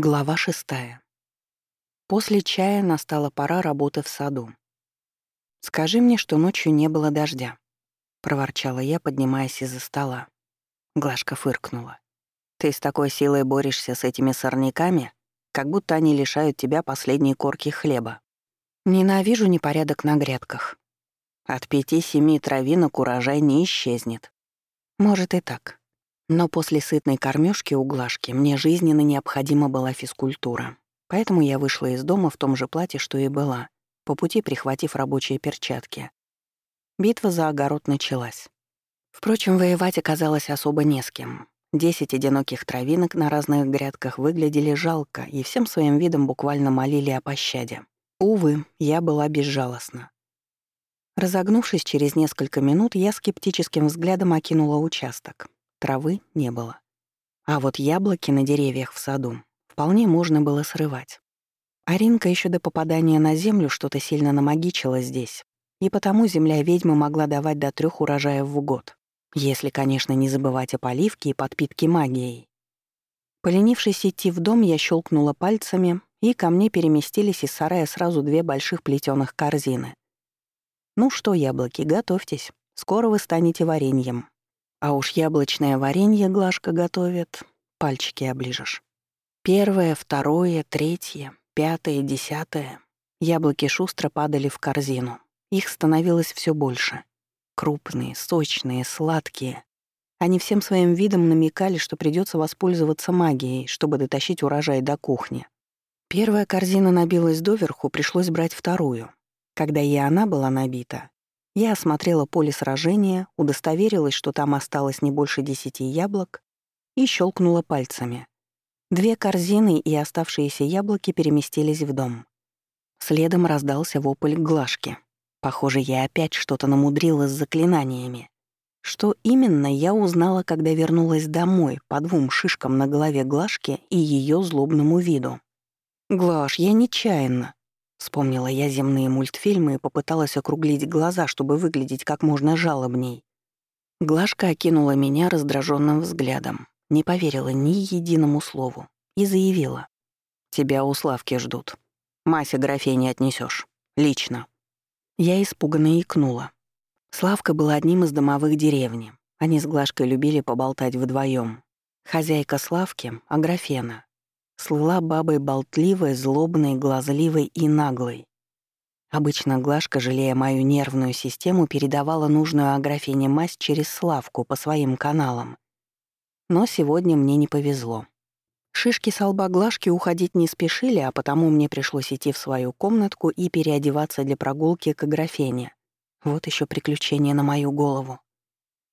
Глава шестая. После чая настала пора работы в саду. «Скажи мне, что ночью не было дождя», — проворчала я, поднимаясь из-за стола. Глашка фыркнула. «Ты с такой силой борешься с этими сорняками, как будто они лишают тебя последней корки хлеба. Ненавижу непорядок на грядках. От пяти-семи травинок урожай не исчезнет. Может и так. Но после сытной кормежки у Глашки мне жизненно необходима была физкультура. Поэтому я вышла из дома в том же платье, что и была, по пути прихватив рабочие перчатки. Битва за огород началась. Впрочем, воевать оказалось особо не с кем. Десять одиноких травинок на разных грядках выглядели жалко и всем своим видом буквально молили о пощаде. Увы, я была безжалостна. Разогнувшись через несколько минут, я скептическим взглядом окинула участок. Травы не было. А вот яблоки на деревьях в саду вполне можно было срывать. Аринка еще до попадания на землю что-то сильно намагичила здесь, и потому земля ведьмы могла давать до трех урожаев в год, если, конечно, не забывать о поливке и подпитке магией. Поленившись идти в дом, я щелкнула пальцами, и ко мне переместились из сарая сразу две больших плетеных корзины. «Ну что, яблоки, готовьтесь, скоро вы станете вареньем». А уж яблочное варенье Глашка готовит, пальчики оближешь. Первое, второе, третье, пятое, десятое. Яблоки шустро падали в корзину. Их становилось все больше. Крупные, сочные, сладкие. Они всем своим видом намекали, что придется воспользоваться магией, чтобы дотащить урожай до кухни. Первая корзина набилась доверху, пришлось брать вторую. Когда и она была набита, я осмотрела поле сражения, удостоверилась, что там осталось не больше десяти яблок, и щелкнула пальцами. Две корзины и оставшиеся яблоки переместились в дом. Следом раздался вопль глажки. Похоже, я опять что-то намудрила с заклинаниями. Что именно, я узнала, когда вернулась домой по двум шишкам на голове Глашки и ее злобному виду. «Глаш, я нечаянно», Вспомнила я земные мультфильмы и попыталась округлить глаза, чтобы выглядеть как можно жалобней. Глашка окинула меня раздраженным взглядом, не поверила ни единому слову и заявила. «Тебя у Славки ждут. Мася графине отнесешь. Лично». Я испуганно икнула. Славка была одним из домовых деревни. Они с Глашкой любили поболтать вдвоем. Хозяйка Славки — Аграфена, слыла бабой болтливой, злобной, глазливой и наглой. Обычно Глашка, жалея мою нервную систему, передавала нужную Аграфене мазь через Славку по своим каналам. Но сегодня мне не повезло. Шишки с лба Глашки уходить не спешили, а потому мне пришлось идти в свою комнатку и переодеваться для прогулки к Аграфене. Вот еще приключение на мою голову.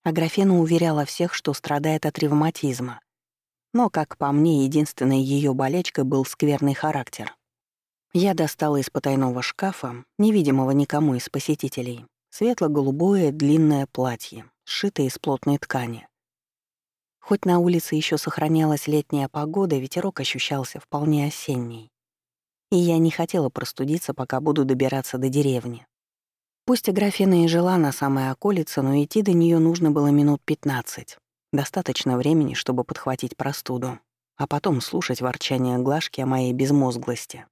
Аграфена уверяла всех, что страдает от ревматизма. Но, как по мне, единственной ее болечкой был скверный характер. Я достала из потайного шкафа, невидимого никому из посетителей, светло-голубое длинное платье, сшитое из плотной ткани. Хоть на улице еще сохранялась летняя погода, ветерок ощущался вполне осенний. И я не хотела простудиться, пока буду добираться до деревни. Пусть Аграфена и жила на самой околице, но идти до нее нужно было минут пятнадцать. Достаточно времени, чтобы подхватить простуду, а потом слушать ворчание Глашки о моей безмозглости.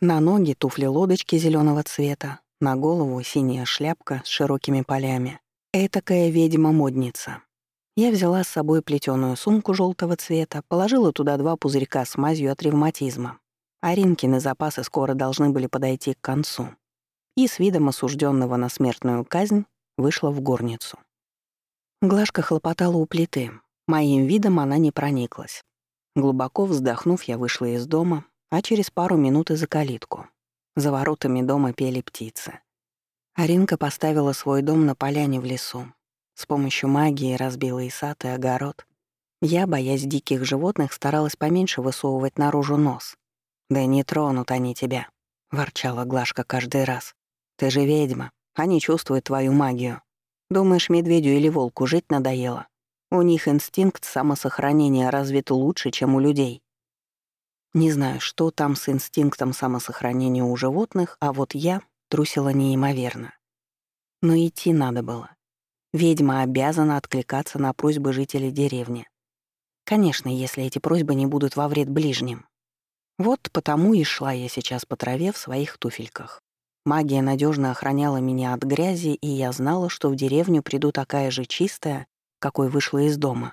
На ноги туфли-лодочки зеленого цвета, на голову синяя шляпка с широкими полями. Этакая ведьма-модница. Я взяла с собой плетеную сумку желтого цвета, положила туда два пузырька с мазью от ревматизма. А Ринкины запасы скоро должны были подойти к концу. И с видом осужденного на смертную казнь вышла в горницу. Глажка хлопотала у плиты. Моим видом она не прониклась. Глубоко вздохнув, я вышла из дома, а через пару минут и за калитку. За воротами дома пели птицы. Аринка поставила свой дом на поляне в лесу. С помощью магии разбила и сад, и огород. Я, боясь диких животных, старалась поменьше высовывать наружу нос. «Да не тронут они тебя», — ворчала Глашка каждый раз. «Ты же ведьма, они чувствуют твою магию». Думаешь, медведю или волку жить надоело? У них инстинкт самосохранения развит лучше, чем у людей. Не знаю, что там с инстинктом самосохранения у животных, а вот я трусила неимоверно. Но идти надо было. Ведьма обязана откликаться на просьбы жителей деревни. Конечно, если эти просьбы не будут во вред ближним. Вот потому и шла я сейчас по траве в своих туфельках. Магия надежно охраняла меня от грязи, и я знала, что в деревню приду такая же чистая, какой вышла из дома.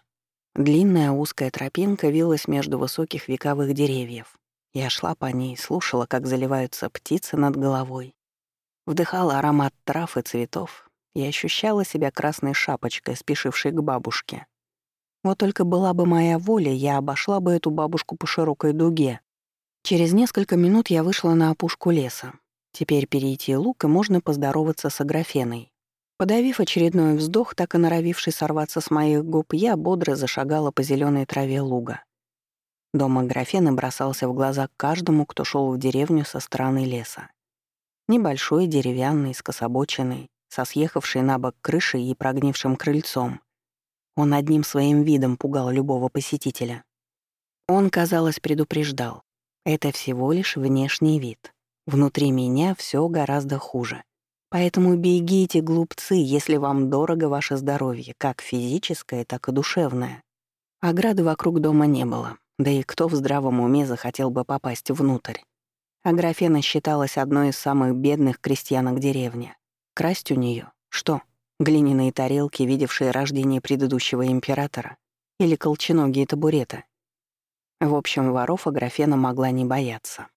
Длинная узкая тропинка вилась между высоких вековых деревьев. Я шла по ней, слушала, как заливаются птицы над головой. Вдыхала аромат трав и цветов и ощущала себя красной шапочкой, спешившей к бабушке. Вот только была бы моя воля, я обошла бы эту бабушку по широкой дуге. Через несколько минут я вышла на опушку леса. Теперь перейти луг, и можно поздороваться с Аграфеной. Подавив очередной вздох, так и норовивший сорваться с моих губ, я бодро зашагала по зеленой траве луга. Дом Аграфены бросался в глаза каждому, кто шел в деревню со стороны леса. Небольшой, деревянный, скособоченный, со съехавшей на бок крышей и прогнившим крыльцом. Он одним своим видом пугал любого посетителя. Он, казалось, предупреждал. Это всего лишь внешний вид. Внутри меня все гораздо хуже. Поэтому бегите, глупцы, если вам дорого ваше здоровье, как физическое, так и душевное. Ограды вокруг дома не было, да и кто в здравом уме захотел бы попасть внутрь. Аграфена считалась одной из самых бедных крестьянок деревни. Красть у нее что? Глиняные тарелки, видевшие рождение предыдущего императора? Или колченогие табуреты? В общем, воров Аграфена могла не бояться.